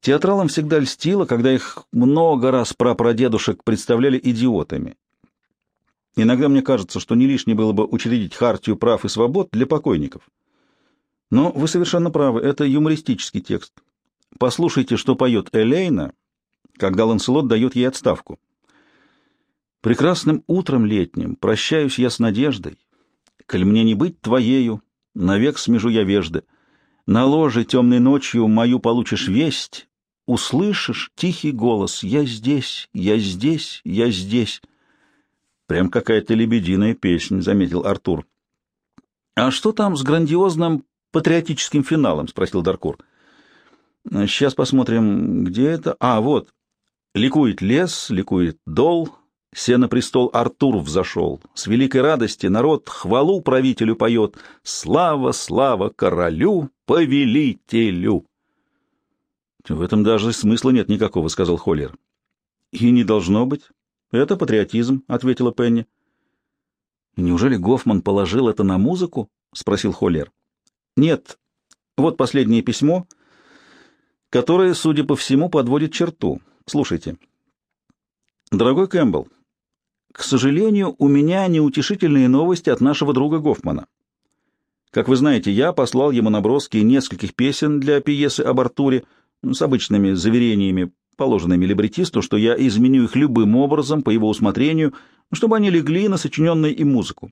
Театралам всегда льстило, когда их много раз прапрадедушек представляли идиотами. Иногда мне кажется, что не лишне было бы учредить хартию прав и свобод для покойников. Но вы совершенно правы, это юмористический текст. Послушайте, что поет Элейна, когда Ланселот дает ей отставку. «Прекрасным утром летним прощаюсь я с надеждой, коль мне не быть твоею, навек смежу я вежды. На ложе темной ночью мою получишь весть, услышишь тихий голос «Я здесь, я здесь, я здесь». Прям какая-то лебединая песня, — заметил Артур. — А что там с грандиозным патриотическим финалом? — спросил Даркур. — Сейчас посмотрим, где это. А, вот. Ликует лес, ликует дол, се на престол Артур взошел. С великой радости народ хвалу правителю поет. Слава, слава королю, повелителю. — В этом даже смысла нет никакого, — сказал Холлер. — И не должно быть. Это патриотизм, — ответила Пенни. — Неужели Гофман положил это на музыку? — спросил Холлер. — Нет. Вот последнее письмо, которое, судя по всему, подводит черту. Слушайте. Дорогой Кэмпбелл, к сожалению, у меня неутешительные новости от нашего друга Гофмана. Как вы знаете, я послал ему наброски нескольких песен для пьесы об Артуре с обычными заверениями, положенными либретисту, что я изменю их любым образом по его усмотрению, чтобы они легли на сочиненную им музыку.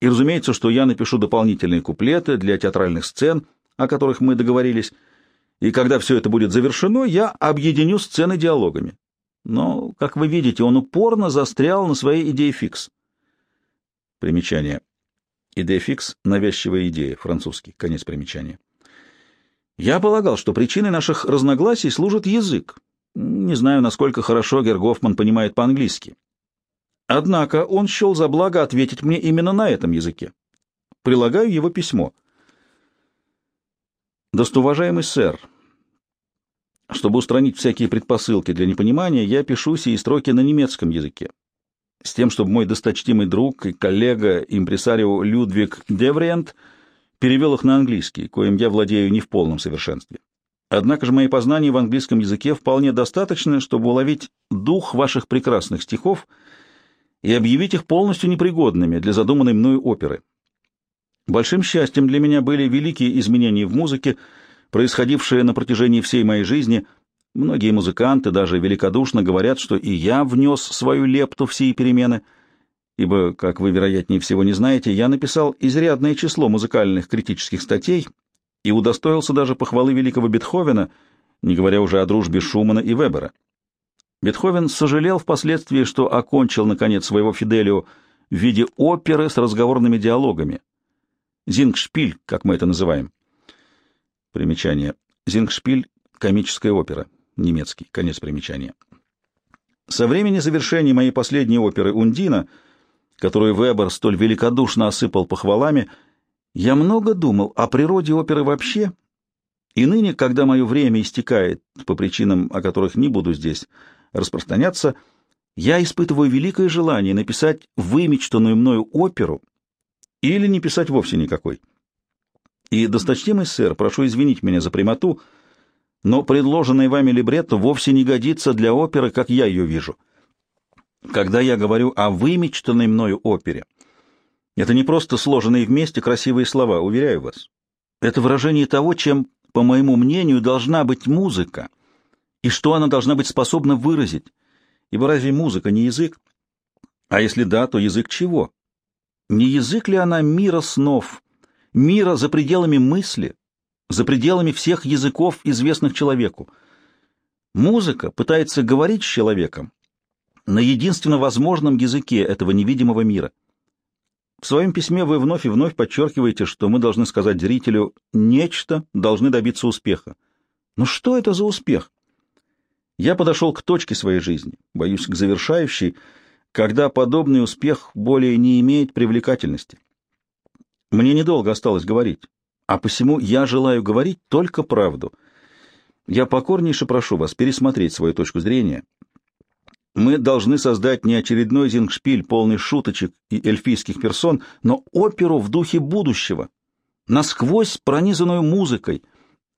И, разумеется, что я напишу дополнительные куплеты для театральных сцен, о которых мы договорились, и когда все это будет завершено, я объединю сцены диалогами. Но, как вы видите, он упорно застрял на своей идее фикс. Примечание. Идея фикс — навязчивая идея, французский, конец примечания. Я полагал, что причиной наших разногласий служит язык. Не знаю, насколько хорошо Гергофман понимает по-английски. Однако он счел за благо ответить мне именно на этом языке. Прилагаю его письмо. Достуважаемый сэр, чтобы устранить всякие предпосылки для непонимания, я пишу сии строки на немецком языке, с тем, чтобы мой досточтимый друг и коллега, импресарио Людвиг Девриент, перевел их на английский, коим я владею не в полном совершенстве. Однако же мои познания в английском языке вполне достаточны, чтобы уловить дух ваших прекрасных стихов и объявить их полностью непригодными для задуманной мною оперы. Большим счастьем для меня были великие изменения в музыке, происходившее на протяжении всей моей жизни. Многие музыканты даже великодушно говорят, что и я внес свою лепту в сии перемены, ибо, как вы, вероятнее всего, не знаете, я написал изрядное число музыкальных критических статей и удостоился даже похвалы великого Бетховена, не говоря уже о дружбе Шумана и Вебера. Бетховен сожалел впоследствии, что окончил, наконец, своего Фиделио в виде оперы с разговорными диалогами. Зингшпиль, как мы это называем. Примечание. Зингшпиль — комическая опера. Немецкий. Конец примечания. Со времени завершения моей последней оперы «Ундина», которую Вебер столь великодушно осыпал похвалами, я много думал о природе оперы вообще, и ныне, когда мое время истекает, по причинам, о которых не буду здесь распространяться, я испытываю великое желание написать вымечтанную мною оперу или не писать вовсе никакой. И, досточтимый сэр, прошу извинить меня за прямоту, но предложенный вами либретто вовсе не годится для оперы, как я ее вижу. Когда я говорю о вымечтанной мною опере, это не просто сложенные вместе красивые слова, уверяю вас. Это выражение того, чем, по моему мнению, должна быть музыка, и что она должна быть способна выразить. Ибо разве музыка не язык? А если да, то язык чего? Не язык ли она мира снов, мира за пределами мысли, за пределами всех языков, известных человеку. Музыка пытается говорить с человеком на единственно возможном языке этого невидимого мира. В своем письме вы вновь и вновь подчеркиваете, что мы должны сказать зрителю «нечто, должны добиться успеха». Но что это за успех? Я подошел к точке своей жизни, боюсь, к завершающей, когда подобный успех более не имеет привлекательности. Мне недолго осталось говорить, а посему я желаю говорить только правду. Я покорнейше прошу вас пересмотреть свою точку зрения. Мы должны создать не очередной зингшпиль, полный шуточек и эльфийских персон, но оперу в духе будущего, насквозь пронизанную музыкой,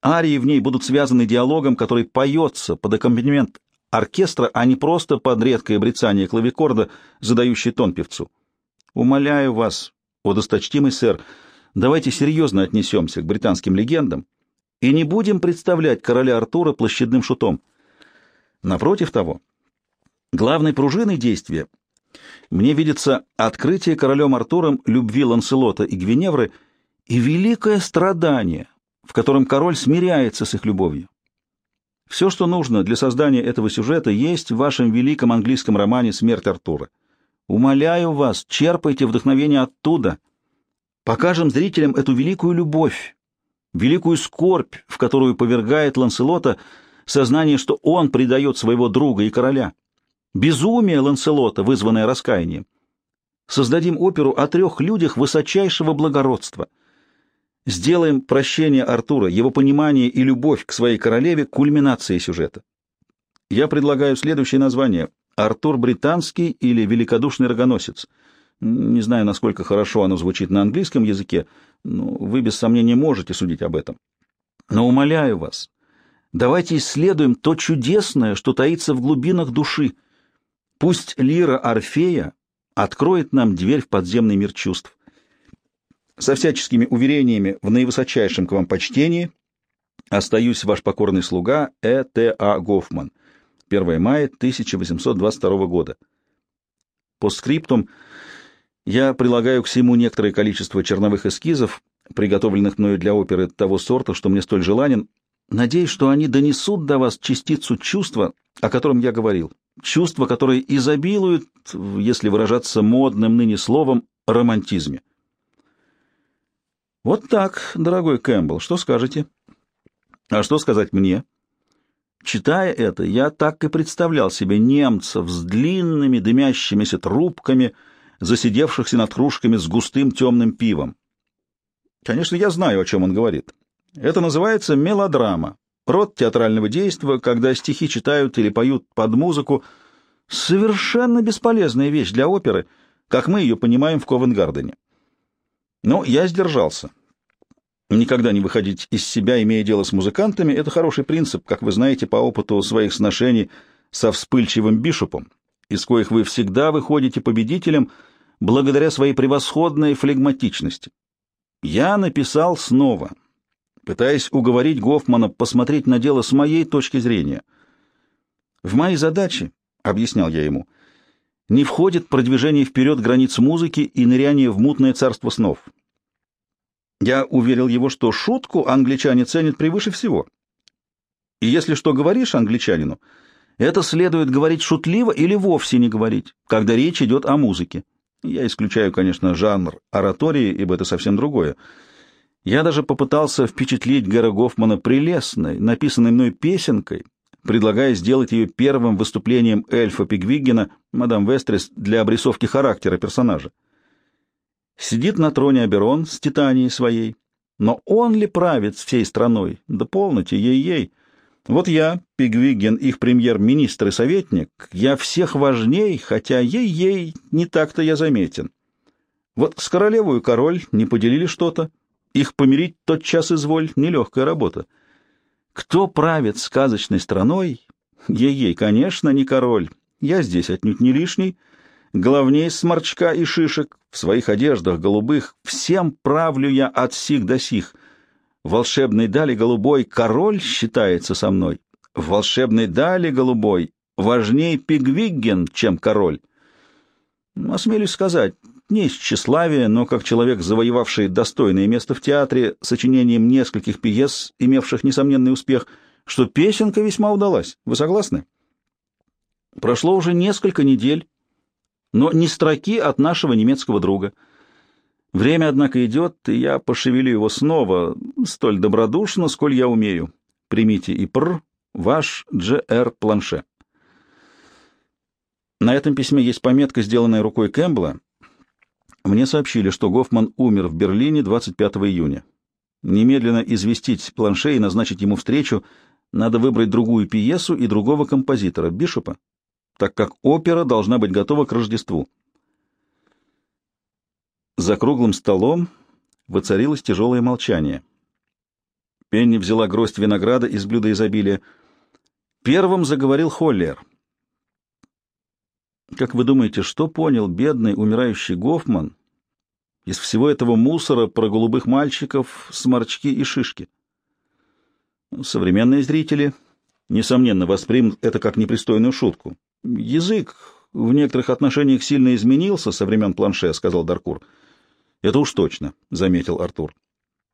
Арии в ней будут связаны диалогом, который поется под аккомпанемент оркестра, а не просто под редкое брецание клавикорда, задающий тон певцу. Умоляю вас, о досточтимый сэр, давайте серьезно отнесемся к британским легендам и не будем представлять короля Артура площадным шутом. Напротив того, главной пружиной действия мне видится открытие королем Артуром любви Ланселота и Гвиневры и великое страдание, в котором король смиряется с их любовью. Все, что нужно для создания этого сюжета, есть в вашем великом английском романе «Смерть Артура». Умоляю вас, черпайте вдохновение оттуда. Покажем зрителям эту великую любовь, великую скорбь, в которую повергает Ланселота сознание, что он предает своего друга и короля. Безумие Ланселота, вызванное раскаянием. Создадим оперу о трех людях высочайшего благородства — Сделаем прощение Артура, его понимание и любовь к своей королеве кульминацией сюжета. Я предлагаю следующее название «Артур Британский» или «Великодушный рогоносец». Не знаю, насколько хорошо оно звучит на английском языке, но вы без сомнения можете судить об этом. Но умоляю вас, давайте исследуем то чудесное, что таится в глубинах души. Пусть лира Орфея откроет нам дверь в подземный мир чувств со всяческими уверениями в наивысочайшем к вам почтении, остаюсь ваш покорный слуга Э. Т. А. Гофман. 1 мая 1822 года. По скриптум я прилагаю к всему некоторое количество черновых эскизов, приготовленных мною для оперы того сорта, что мне столь желанен. Надеюсь, что они донесут до вас частицу чувства, о котором я говорил. Чувство, которое изобилует, если выражаться модным ныне словом, романтизме. Вот так, дорогой Кэмпбелл, что скажете? А что сказать мне? Читая это, я так и представлял себе немцев с длинными дымящимися трубками, засидевшихся над кружками с густым темным пивом. Конечно, я знаю, о чем он говорит. Это называется мелодрама, род театрального действия, когда стихи читают или поют под музыку. Совершенно бесполезная вещь для оперы, как мы ее понимаем в Ковенгардене. Но я сдержался. Никогда не выходить из себя, имея дело с музыкантами, это хороший принцип, как вы знаете по опыту своих сношений со вспыльчивым бишопом, из коих вы всегда выходите победителем благодаря своей превосходной флегматичности. Я написал снова, пытаясь уговорить Гофмана посмотреть на дело с моей точки зрения. В мои задачи, — объяснял я ему, — не входит продвижение вперед границ музыки и ныряние в мутное царство снов. Я уверил его, что шутку англичане ценят превыше всего. И если что говоришь англичанину, это следует говорить шутливо или вовсе не говорить, когда речь идет о музыке. Я исключаю, конечно, жанр оратории, ибо это совсем другое. Я даже попытался впечатлить Гэра Гофмана прелестной, написанной мной песенкой, предлагая сделать ее первым выступлением эльфа Пигвиггена, мадам Вестрис, для обрисовки характера персонажа. Сидит на троне Аберон с Титанией своей, но он ли правит всей страной? Да полноте, ей-ей. Вот я, Пигвигген, их премьер-министр и советник, я всех важней, хотя ей-ей не так-то я заметен. Вот с королевой король не поделили что-то, их помирить тот час изволь, нелегкая работа. Кто правит сказочной страной? Ей-ей, конечно, не король. Я здесь отнюдь не лишний. Главней сморчка и шишек, в своих одеждах голубых, всем правлю я от сих до сих. В волшебной дали голубой король считается со мной. В волшебной дали голубой важней Пигвигген, чем король. Осмелюсь сказать, не из тщеславия, но как человек, завоевавший достойное место в театре сочинением нескольких пьес, имевших несомненный успех, что песенка весьма удалась. Вы согласны? Прошло уже несколько недель, но ни строки от нашего немецкого друга. Время, однако, идет, и я пошевелю его снова, столь добродушно, сколь я умею. Примите и пр, ваш Дж.Р. Планше. На этом письме есть пометка, сделанная рукой Кэмпбелла, мне сообщили, что Гофман умер в Берлине 25 июня. Немедленно известить Планше и назначить ему встречу. Надо выбрать другую пьесу и другого композитора, Бишопа, так как опера должна быть готова к Рождеству. За круглым столом воцарилось тяжелое молчание. Пенни взяла гроздь винограда из блюда изобилия. Первым заговорил Холлер. Как вы думаете, что понял бедный умирающий Гофман из всего этого мусора про голубых мальчиков, сморчки и шишки? Современные зрители, несомненно, воспримут это как непристойную шутку. Язык в некоторых отношениях сильно изменился со времен планше, — сказал Даркур. — Это уж точно, — заметил Артур.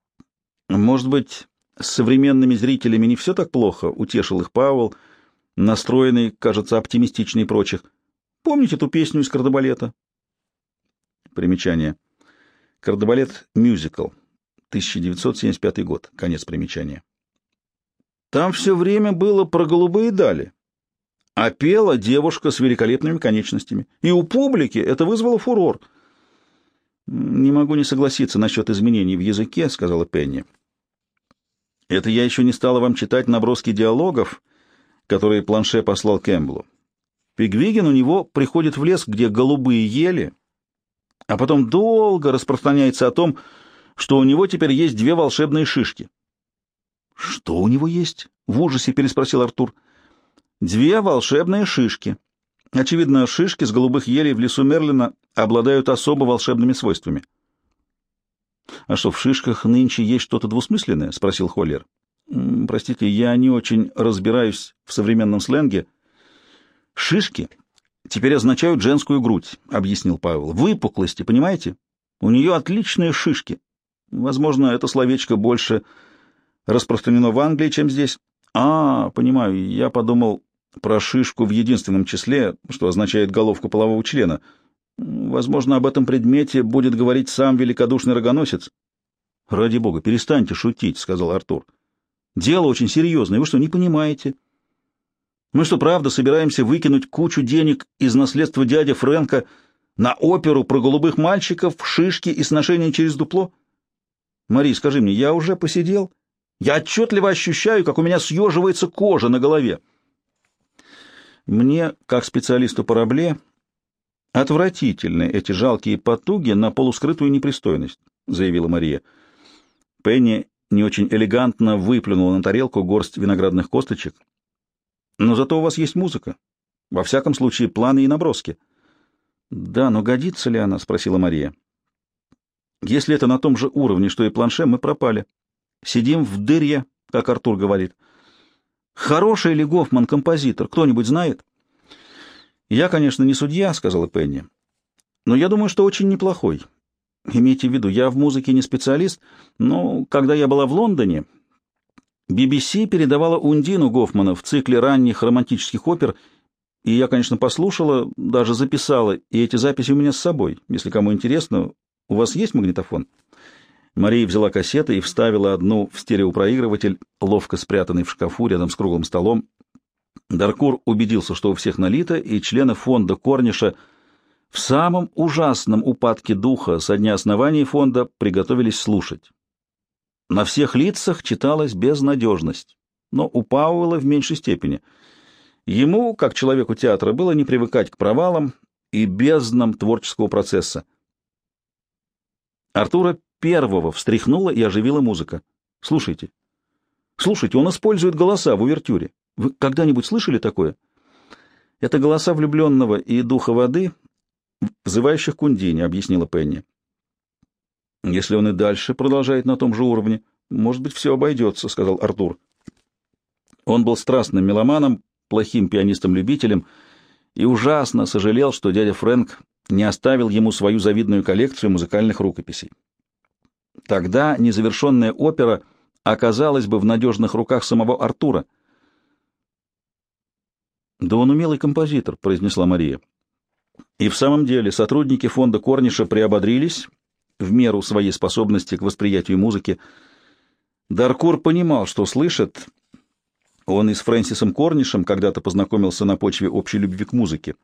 — Может быть, с современными зрителями не все так плохо, — утешил их Пауэлл, настроенный, кажется, оптимистичнее прочих. — Помните ту песню из кардебалета? Примечание. Кардебалет — мюзикл. 1975 год. Конец примечания. Там все время было про голубые дали а пела девушка с великолепными конечностями. И у публики это вызвало фурор. «Не могу не согласиться насчет изменений в языке», — сказала Пенни. «Это я еще не стала вам читать наброски диалогов, которые Планше послал Кэмпбеллу. Пигвиген у него приходит в лес, где голубые ели, а потом долго распространяется о том, что у него теперь есть две волшебные шишки». «Что у него есть?» — в ужасе переспросил Артур. — Две волшебные шишки. Очевидно, шишки с голубых елей в лесу Мерлина обладают особо волшебными свойствами. — А что, в шишках нынче есть что-то двусмысленное? — спросил Холлер. — Простите, я не очень разбираюсь в современном сленге. — Шишки теперь означают женскую грудь, — объяснил Павел. — Выпуклости, понимаете? У нее отличные шишки. Возможно, это словечко больше распространено в Англии, чем здесь. — А, понимаю, я подумал, про шишку в единственном числе, что означает головку полового члена. Возможно, об этом предмете будет говорить сам великодушный рогоносец. — Ради бога, перестаньте шутить, — сказал Артур. — Дело очень серьезное, вы что, не понимаете? Мы что, правда, собираемся выкинуть кучу денег из наследства дяди Фрэнка на оперу про голубых мальчиков, шишки и сношения через дупло? Мари, скажи мне, я уже посидел? Я отчетливо ощущаю, как у меня съеживается кожа на голове. Мне, как специалисту по рабле, отвратительны эти жалкие потуги на полускрытую непристойность, заявила Мария. Пенни не очень элегантно выплюнула на тарелку горсть виноградных косточек. Но зато у вас есть музыка. Во всяком случае, планы и наброски. Да, но годится ли она, спросила Мария. Если это на том же уровне, что и планше, мы пропали. Сидим в дыре, как Артур говорит. Хороший ли Гофман композитор, кто-нибудь знает? Я, конечно, не судья, сказала Пенни, но я думаю, что очень неплохой. Имейте в виду, я в музыке не специалист, но когда я была в Лондоне, BBC передавала Ундину Гофмана в цикле ранних романтических опер, и я, конечно, послушала, даже записала, и эти записи у меня с собой. Если кому интересно, у вас есть магнитофон? Мария взяла кассеты и вставила одну в стереопроигрыватель, ловко спрятанный в шкафу рядом с круглым столом. Даркур убедился, что у всех налито, и члены фонда Корниша в самом ужасном упадке духа со дня основания фонда приготовились слушать. На всех лицах читалась безнадежность, но у Пауэлла в меньшей степени. Ему, как человеку театра, было не привыкать к провалам и безднам творческого процесса. Артура первого встряхнула и оживила музыка. Слушайте. Слушайте, он использует голоса в увертюре. Вы когда-нибудь слышали такое? Это голоса влюбленного и духа воды, взывающих к Ундине, объяснила Пенни. Если он и дальше продолжает на том же уровне, может быть, все обойдется, сказал Артур. Он был страстным меломаном, плохим пианистом-любителем и ужасно сожалел, что дядя Фрэнк не оставил ему свою завидную коллекцию музыкальных рукописей. Тогда незавершенная опера оказалась бы в надежных руках самого Артура. «Да он умелый композитор», — произнесла Мария. И в самом деле сотрудники фонда Корниша приободрились в меру своей способности к восприятию музыки. Даркур понимал, что слышит. Он и с Фрэнсисом Корнишем когда-то познакомился на почве общей любви к музыке.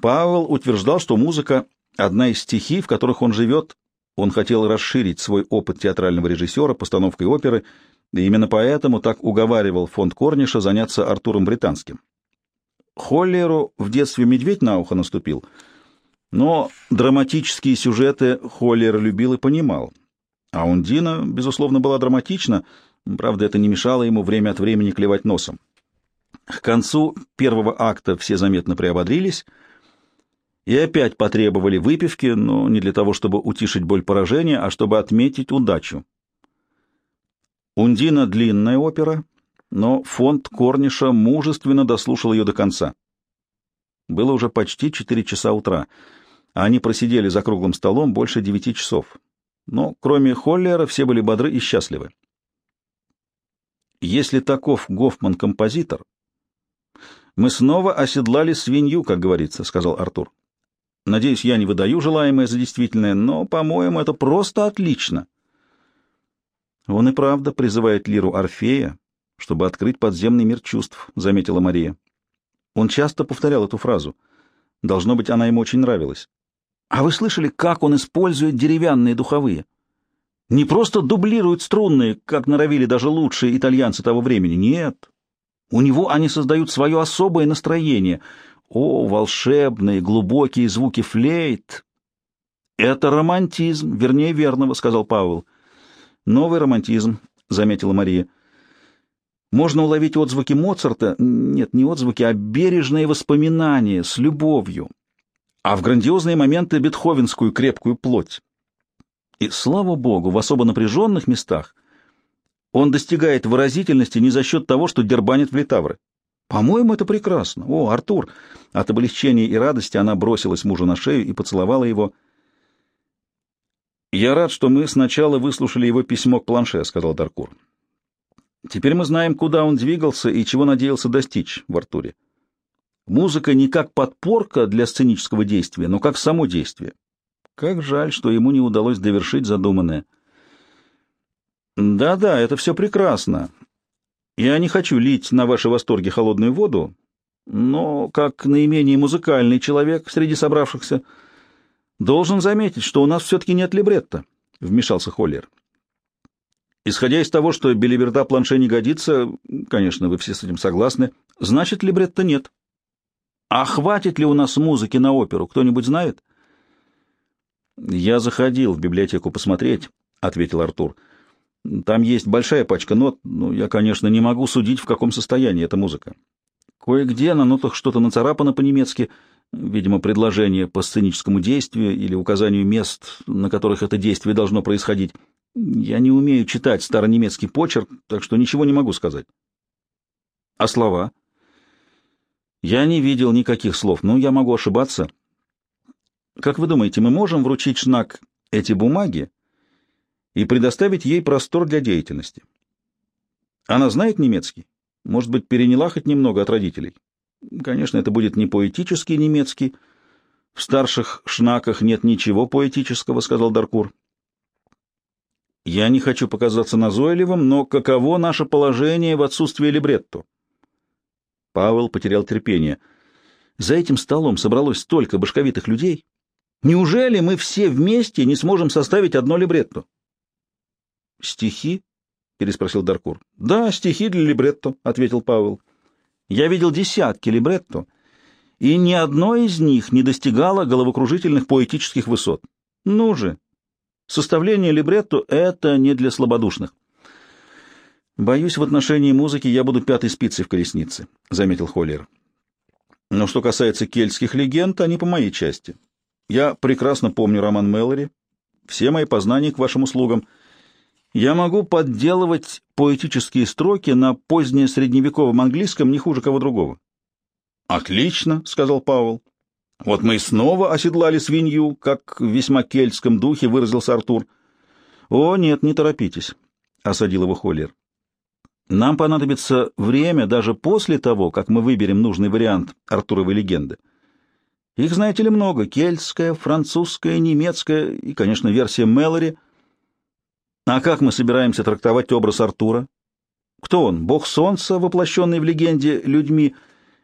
Пауэлл утверждал, что музыка — одна из стихий, в которых он живет, он хотел расширить свой опыт театрального режиссера постановкой оперы, и именно поэтому так уговаривал фонд Корниша заняться Артуром Британским. Холлеру в детстве медведь на ухо наступил, но драматические сюжеты Холлер любил и понимал. А Ундина, безусловно, была драматична, Правда, это не мешало ему время от времени клевать носом. К концу первого акта все заметно приободрились и опять потребовали выпивки, но не для того, чтобы утишить боль поражения, а чтобы отметить удачу. Ундина — длинная опера, но фонд Корниша мужественно дослушал ее до конца. Было уже почти четыре часа утра, они просидели за круглым столом больше девяти часов. Но кроме Холлера все были бодры и счастливы. Если таков Гофман-композитор, мы снова оседлали свинью, как говорится, — сказал Артур. Надеюсь, я не выдаю желаемое за действительное, но, по-моему, это просто отлично. Он и правда призывает лиру Орфея, чтобы открыть подземный мир чувств, — заметила Мария. Он часто повторял эту фразу. Должно быть, она ему очень нравилась. А вы слышали, как он использует деревянные духовые? Не просто дублирует струнные, как норовили даже лучшие итальянцы того времени. Нет. У него они создают свое особое настроение. О, волшебные, глубокие звуки флейт! Это романтизм, вернее, верного, — сказал Павел. Новый романтизм, — заметила Мария. Можно уловить отзвуки Моцарта, нет, не отзвуки, а бережные воспоминания с любовью, а в грандиозные моменты бетховенскую крепкую плоть. И, слава богу, в особо напряженных местах он достигает выразительности не за счет того, что дербанит в литавры. По-моему, это прекрасно. О, Артур! От облегчения и радости она бросилась мужу на шею и поцеловала его. «Я рад, что мы сначала выслушали его письмо к планше», — сказал Даркур. Теперь мы знаем, куда он двигался и чего надеялся достичь в Артуре. Музыка не как подпорка для сценического действия, но как само действие. Как жаль, что ему не удалось довершить задуманное. Да-да, это все прекрасно. Я не хочу лить на ваши восторги холодную воду, но, как наименее музыкальный человек среди собравшихся, должен заметить, что у нас все-таки нет либретто, — вмешался Холлер. Исходя из того, что Белиберда планше не годится, конечно, вы все с этим согласны, значит, либретто нет. А хватит ли у нас музыки на оперу, кто-нибудь знает? Я заходил в библиотеку посмотреть, ответил Артур. Там есть большая пачка нот, но я, конечно, не могу судить, в каком состоянии эта музыка. Кое-где на нотах что-то нацарапано по-немецки, видимо, предложение по сценическому действию или указанию мест, на которых это действие должно происходить. Я не умею читать старонемецкий почерк, так что ничего не могу сказать. А слова? Я не видел никаких слов, но я могу ошибаться. Как вы думаете, мы можем вручить Шнак эти бумаги и предоставить ей простор для деятельности? Она знает немецкий? Может быть, переняла хоть немного от родителей? Конечно, это будет не поэтический немецкий. В старших шнаках нет ничего поэтического, — сказал Даркур. Я не хочу показаться назойливым, но каково наше положение в отсутствии либретто? Павел потерял терпение. За этим столом собралось столько башковитых людей. Неужели мы все вместе не сможем составить одно либретто? Стихи? переспросил Даркур. Да, стихи для либретто, ответил Павел. Я видел десятки либретто, и ни одно из них не достигало головокружительных поэтических высот. Ну же, Составление либретто — это не для слабодушных. «Боюсь, в отношении музыки я буду пятой спицей в колеснице», — заметил Холлер. «Но что касается кельтских легенд, они по моей части. Я прекрасно помню роман Мэлори, все мои познания к вашим услугам. Я могу подделывать поэтические строки на позднее средневековом английском не хуже кого другого». «Отлично», — сказал Пауэлл. Вот мы и снова оседлали свинью, как в весьма кельтском духе выразился Артур. — О, нет, не торопитесь, — осадил его Холлер. — Нам понадобится время даже после того, как мы выберем нужный вариант Артуровой легенды. Их, знаете ли, много — кельтская, французская, немецкая и, конечно, версия Мэлори. А как мы собираемся трактовать образ Артура? Кто он? Бог солнца, воплощенный в легенде людьми,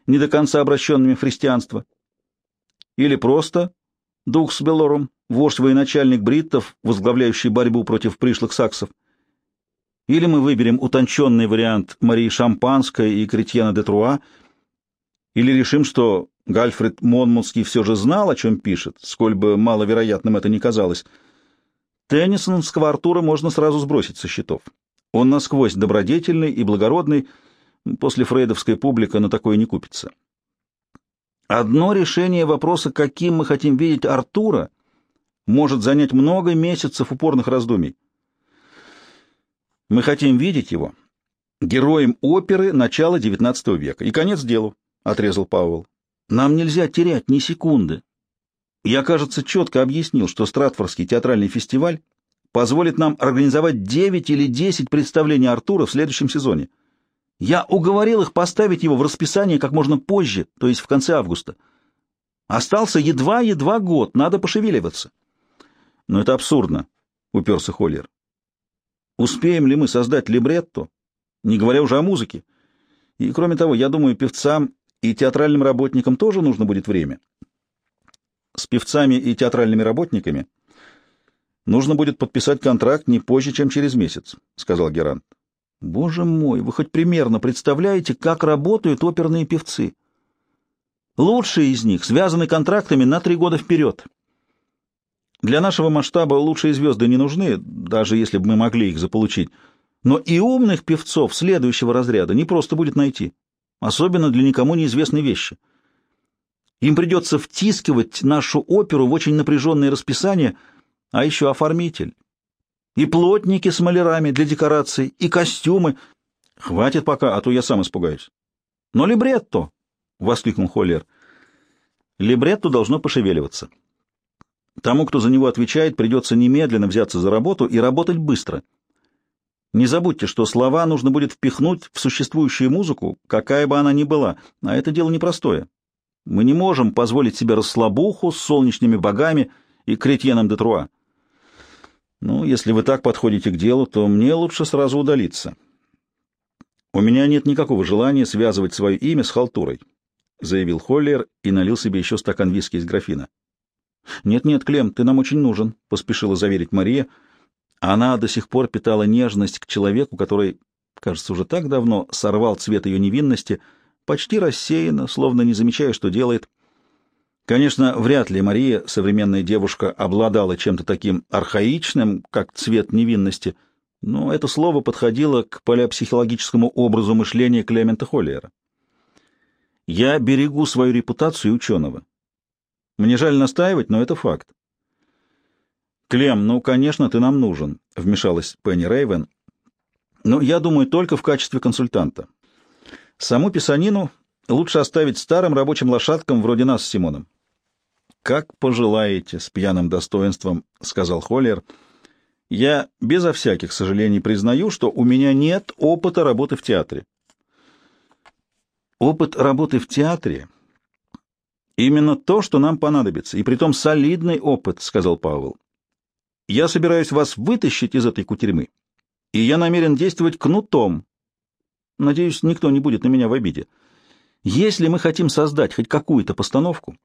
не до конца обращенными в христианство? — или просто дух с Белором, вождь военачальник бриттов, возглавляющий борьбу против пришлых саксов. Или мы выберем утонченный вариант Марии Шампанской и Кретьена де Труа, или решим, что Гальфред Монмутский все же знал, о чем пишет, сколь бы маловероятным это ни казалось. Теннисонского Артура можно сразу сбросить со счетов. Он насквозь добродетельный и благородный, после фрейдовской публика на такое не купится. Одно решение вопроса, каким мы хотим видеть Артура, может занять много месяцев упорных раздумий. Мы хотим видеть его героем оперы начала XIX века. И конец делу, — отрезал Пауэлл. Нам нельзя терять ни секунды. Я, кажется, четко объяснил, что Стратфордский театральный фестиваль позволит нам организовать 9 или 10 представлений Артура в следующем сезоне. Я уговорил их поставить его в расписание как можно позже, то есть в конце августа. Остался едва-едва год, надо пошевеливаться. Но это абсурдно, — уперся Холлер. Успеем ли мы создать либретто, не говоря уже о музыке? И, кроме того, я думаю, певцам и театральным работникам тоже нужно будет время. С певцами и театральными работниками нужно будет подписать контракт не позже, чем через месяц, — сказал Герант. Боже мой, вы хоть примерно представляете, как работают оперные певцы? Лучшие из них связаны контрактами на три года вперед. Для нашего масштаба лучшие звезды не нужны, даже если бы мы могли их заполучить. Но и умных певцов следующего разряда не просто будет найти, особенно для никому неизвестной вещи. Им придется втискивать нашу оперу в очень напряженное расписание, а еще оформитель. И плотники с малярами для декораций, и костюмы. Хватит пока, а то я сам испугаюсь. Но либретто, — воскликнул Холлер, — либретто должно пошевеливаться. Тому, кто за него отвечает, придется немедленно взяться за работу и работать быстро. Не забудьте, что слова нужно будет впихнуть в существующую музыку, какая бы она ни была, а это дело непростое. Мы не можем позволить себе расслабуху с солнечными богами и кретьеном де Труа. Ну, если вы так подходите к делу, то мне лучше сразу удалиться. У меня нет никакого желания связывать свое имя с халтурой, — заявил Холлер и налил себе еще стакан виски из графина. «Нет-нет, Клем, ты нам очень нужен», — поспешила заверить Мария. Она до сих пор питала нежность к человеку, который, кажется, уже так давно сорвал цвет ее невинности, почти рассеянно, словно не замечая, что делает. Конечно, вряд ли Мария, современная девушка, обладала чем-то таким архаичным, как цвет невинности, но это слово подходило к полипсихологическому образу мышления Клемента Холлиера. «Я берегу свою репутацию ученого. Мне жаль настаивать, но это факт. «Клем, ну, конечно, ты нам нужен», — вмешалась Пенни Рейвен. «Но я думаю только в качестве консультанта. Саму писанину лучше оставить старым рабочим лошадкам вроде нас с Симоном». «Как пожелаете», — с пьяным достоинством сказал Холлер. «Я безо всяких сожалений признаю, что у меня нет опыта работы в театре». «Опыт работы в театре Именно то, что нам понадобится, и притом солидный опыт, — сказал Павел. Я собираюсь вас вытащить из этой кутерьмы, и я намерен действовать кнутом. Надеюсь, никто не будет на меня в обиде. Если мы хотим создать хоть какую-то постановку,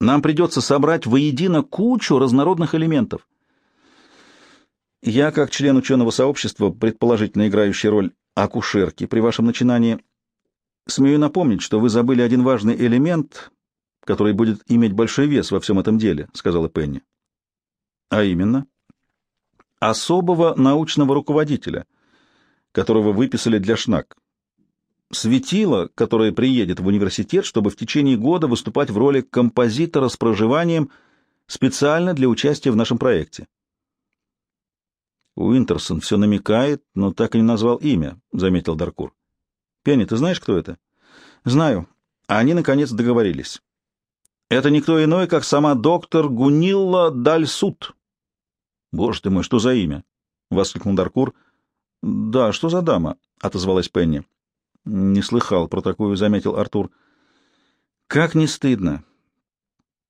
нам придется собрать воедино кучу разнородных элементов. Я, как член ученого сообщества, предположительно играющий роль акушерки при вашем начинании, смею напомнить, что вы забыли один важный элемент, который будет иметь большой вес во всем этом деле, — сказала Пенни. — А именно? — Особого научного руководителя, которого выписали для ШНАК. Светило, которое приедет в университет, чтобы в течение года выступать в роли композитора с проживанием специально для участия в нашем проекте. Уинтерсон все намекает, но так и не назвал имя, — заметил Даркур. — Пенни, ты знаешь, кто это? — Знаю. Они, наконец, договорились. Это никто иной, как сама доктор Гунилла Дальсут. — Боже ты мой, что за имя? — воскликнул Даркур. — Да, что за дама? — отозвалась Пенни. — Не слыхал про такую, — заметил Артур. — Как не стыдно.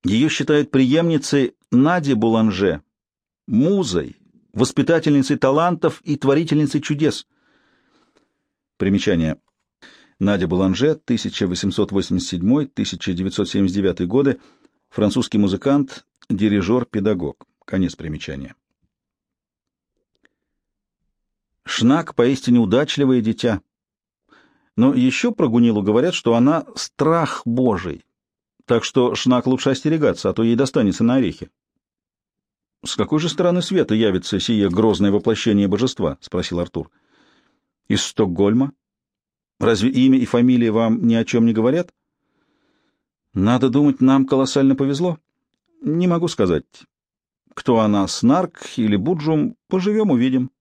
Ее считают преемницей Нади Буланже, музой, воспитательницей талантов и творительницей чудес. Примечание. Надя Буланже, 1887-1979 годы, французский музыкант, дирижер, педагог. Конец примечания. Шнак поистине удачливое дитя. Но еще про Гунилу говорят, что она страх божий. Так что Шнак лучше остерегаться, а то ей достанется на орехи. — С какой же стороны света явится сие грозное воплощение божества? — спросил Артур. Из Стокгольма. Разве имя и фамилия вам ни о чем не говорят? Надо думать, нам колоссально повезло. Не могу сказать. Кто она, Снарк или Буджум, поживем, увидим.